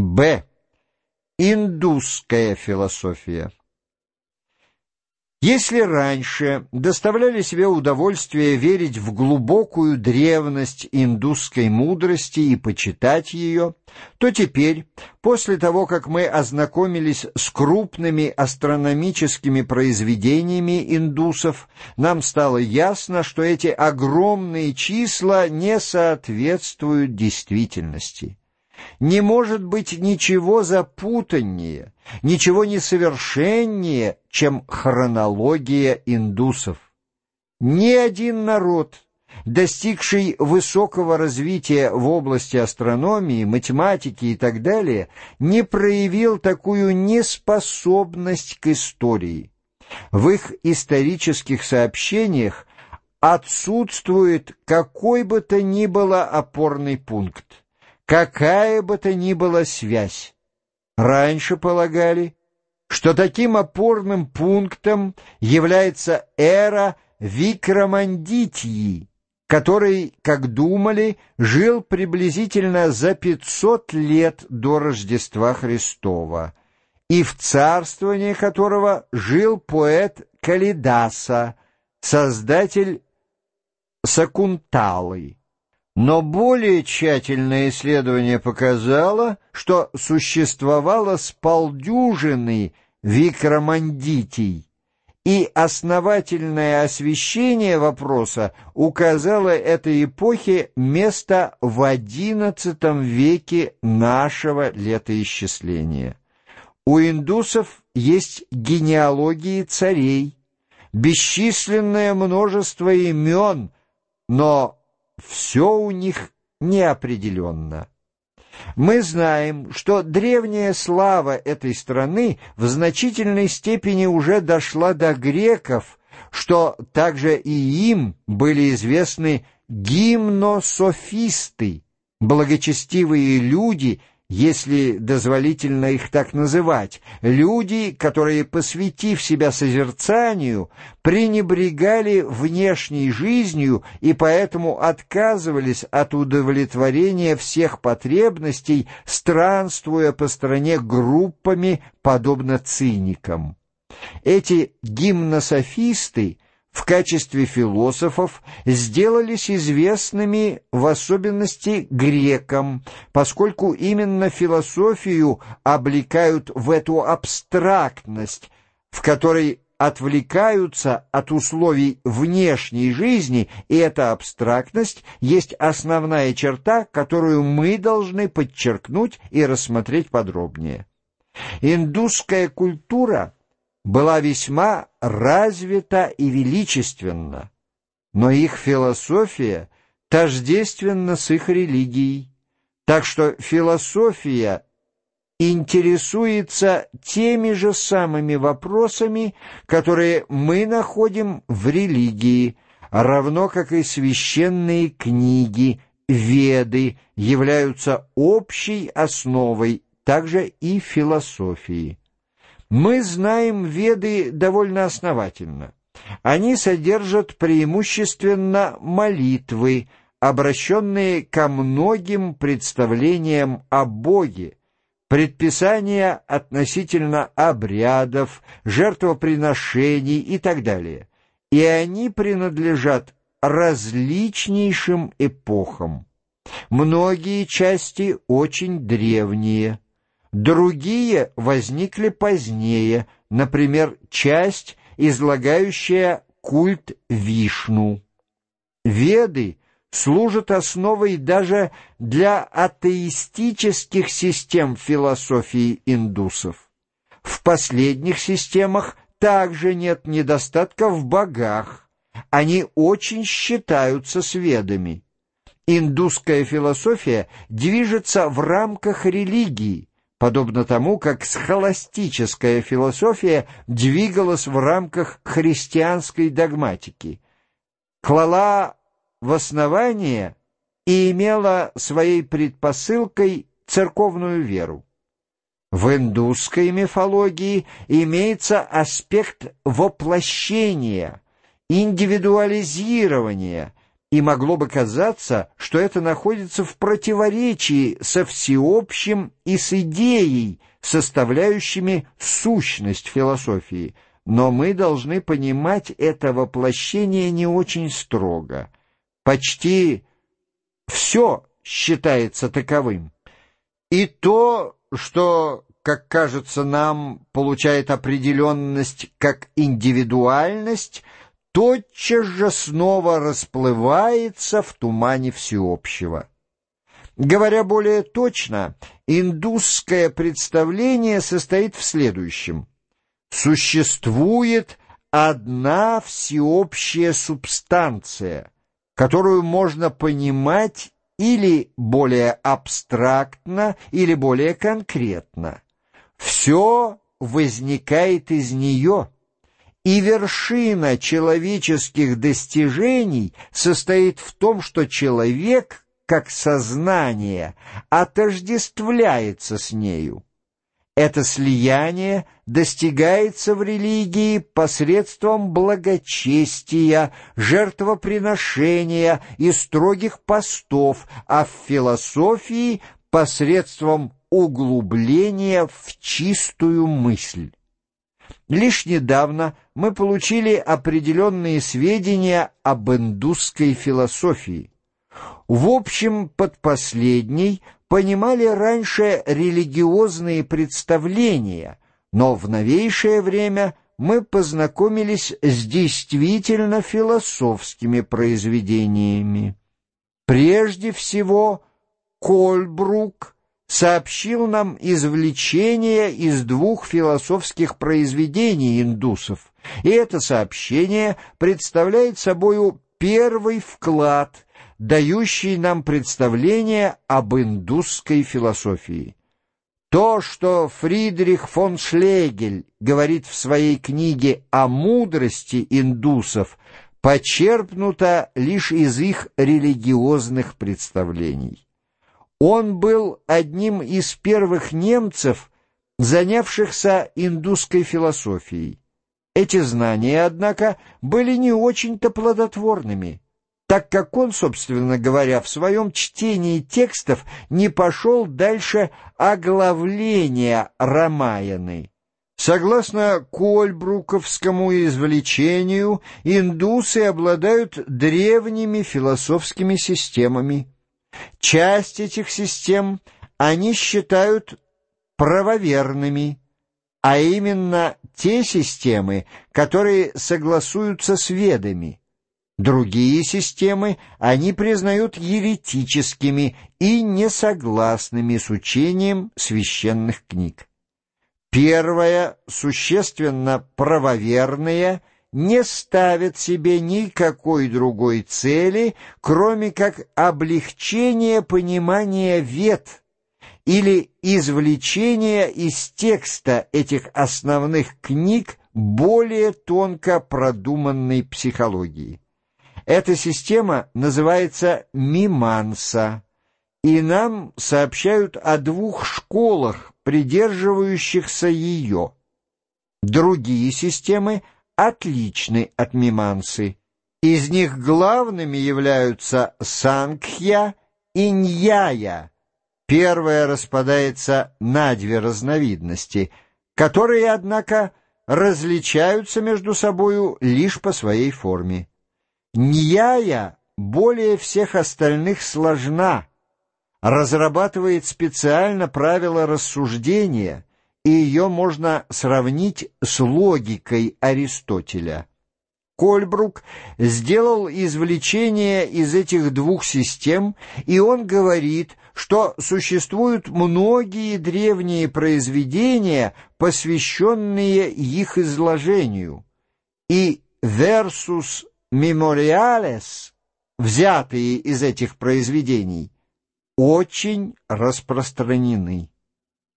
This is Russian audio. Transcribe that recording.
Б. Индусская философия. Если раньше доставляли себе удовольствие верить в глубокую древность индусской мудрости и почитать ее, то теперь, после того, как мы ознакомились с крупными астрономическими произведениями индусов, нам стало ясно, что эти огромные числа не соответствуют действительности. Не может быть ничего запутаннее, ничего несовершеннее, чем хронология индусов. Ни один народ, достигший высокого развития в области астрономии, математики и так далее, не проявил такую неспособность к истории. В их исторических сообщениях отсутствует какой бы то ни было опорный пункт какая бы то ни была связь. Раньше полагали, что таким опорным пунктом является эра Викрамандитии, который, как думали, жил приблизительно за 500 лет до Рождества Христова, и в царствовании которого жил поэт Калидаса, создатель Сакунталы. Но более тщательное исследование показало, что существовало с полдюжины викрамандитий, и основательное освещение вопроса указало этой эпохе место в XI веке нашего летоисчисления. У индусов есть генеалогии царей, бесчисленное множество имен, но все у них неопределенно. Мы знаем, что древняя слава этой страны в значительной степени уже дошла до греков, что также и им были известны гимнософисты, благочестивые люди, если дозволительно их так называть, люди, которые, посвятив себя созерцанию, пренебрегали внешней жизнью и поэтому отказывались от удовлетворения всех потребностей, странствуя по стране группами, подобно циникам. Эти гимнософисты — в качестве философов сделались известными в особенности грекам, поскольку именно философию облекают в эту абстрактность, в которой отвлекаются от условий внешней жизни, и эта абстрактность есть основная черта, которую мы должны подчеркнуть и рассмотреть подробнее. Индусская культура — была весьма развита и величественна, но их философия тождественна с их религией, так что философия интересуется теми же самыми вопросами, которые мы находим в религии, равно как и священные книги, веды являются общей основой также и философии. Мы знаем Веды довольно основательно. Они содержат преимущественно молитвы, обращенные ко многим представлениям о Боге, предписания относительно обрядов, жертвоприношений и так далее. И они принадлежат различнейшим эпохам. Многие части очень древние – Другие возникли позднее, например, часть, излагающая культ Вишну. Веды служат основой даже для атеистических систем философии индусов. В последних системах также нет недостатка в богах. Они очень считаются с ведами. Индусская философия движется в рамках религии, подобно тому, как схоластическая философия двигалась в рамках христианской догматики. Клала в основание и имела своей предпосылкой церковную веру. В индусской мифологии имеется аспект воплощения, индивидуализирования, и могло бы казаться, что это находится в противоречии со всеобщим и с идеей, составляющими сущность философии, но мы должны понимать это воплощение не очень строго. Почти все считается таковым. И то, что, как кажется нам, получает определенность как индивидуальность, тотчас же снова расплывается в тумане всеобщего. Говоря более точно, индусское представление состоит в следующем. Существует одна всеобщая субстанция, которую можно понимать или более абстрактно, или более конкретно. Все возникает из нее, и вершина человеческих достижений состоит в том, что человек – как сознание отождествляется с нею. Это слияние достигается в религии посредством благочестия, жертвоприношения и строгих постов, а в философии посредством углубления в чистую мысль. Лишь недавно мы получили определенные сведения об индусской философии. В общем, под последней понимали раньше религиозные представления, но в новейшее время мы познакомились с действительно философскими произведениями. Прежде всего, Кольбрук сообщил нам извлечение из двух философских произведений индусов, и это сообщение представляет собою первый вклад – дающий нам представление об индусской философии. То, что Фридрих фон Шлегель говорит в своей книге о мудрости индусов, почерпнуто лишь из их религиозных представлений. Он был одним из первых немцев, занявшихся индусской философией. Эти знания, однако, были не очень-то плодотворными так как он, собственно говоря, в своем чтении текстов не пошел дальше оглавления Рамаяны. Согласно Кольбруковскому извлечению, индусы обладают древними философскими системами. Часть этих систем они считают правоверными, а именно те системы, которые согласуются с ведами. Другие системы они признают еретическими и несогласными с учением священных книг. Первая, существенно правоверная, не ставит себе никакой другой цели, кроме как облегчение понимания вет или извлечение из текста этих основных книг более тонко продуманной психологии. Эта система называется миманса, и нам сообщают о двух школах, придерживающихся ее. Другие системы отличны от мимансы. Из них главными являются Сангхья и Ньяя. Первая распадается на две разновидности, которые, однако, различаются между собою лишь по своей форме. Ньяя более всех остальных сложна, разрабатывает специально правила рассуждения, и ее можно сравнить с логикой Аристотеля. Кольбрук сделал извлечение из этих двух систем, и он говорит, что существуют многие древние произведения, посвященные их изложению, и «versus мемориалес, взятые из этих произведений, очень распространены.